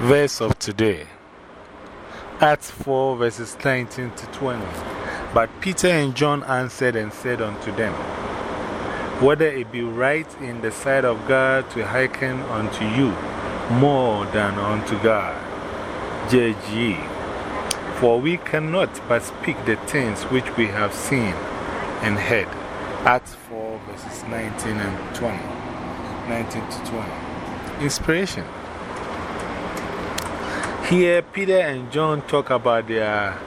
Verse of today Acts 4 verses 19 to 20. But Peter and John answered and said unto them, Whether it be right in the sight of God to hearken unto you more than unto God, judge ye. For we cannot but speak the things which we have seen and heard. Acts 4 verses 19 and 20. 19 to 20. Inspiration. Here, Peter and John talk about their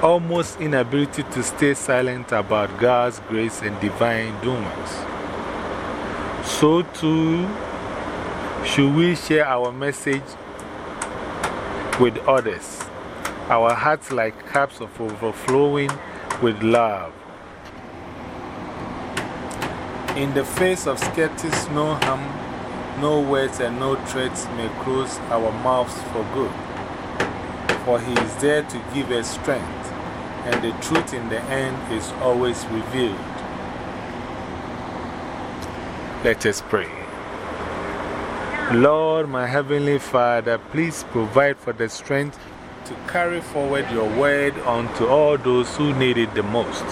almost inability to stay silent about God's grace and divine doings. So, too, should we share our message with others, our hearts like cups of overflowing with love. In the face of skeptics, no harm no words and no threats may close our mouths for good. For He is there to give us strength, and the truth in the end is always revealed. Let us pray. Lord, my Heavenly Father, please provide for the strength to carry forward your word unto all those who need it the most.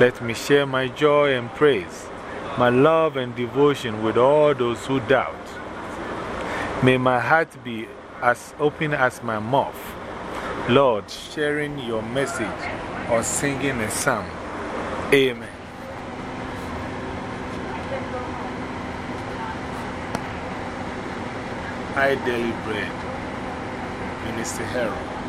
Let me share my joy and praise my love and devotion with all those who doubt. May my heart be as open as my mouth. Lord, sharing your message or singing a psalm. Amen. I daily bread. Minister Harold.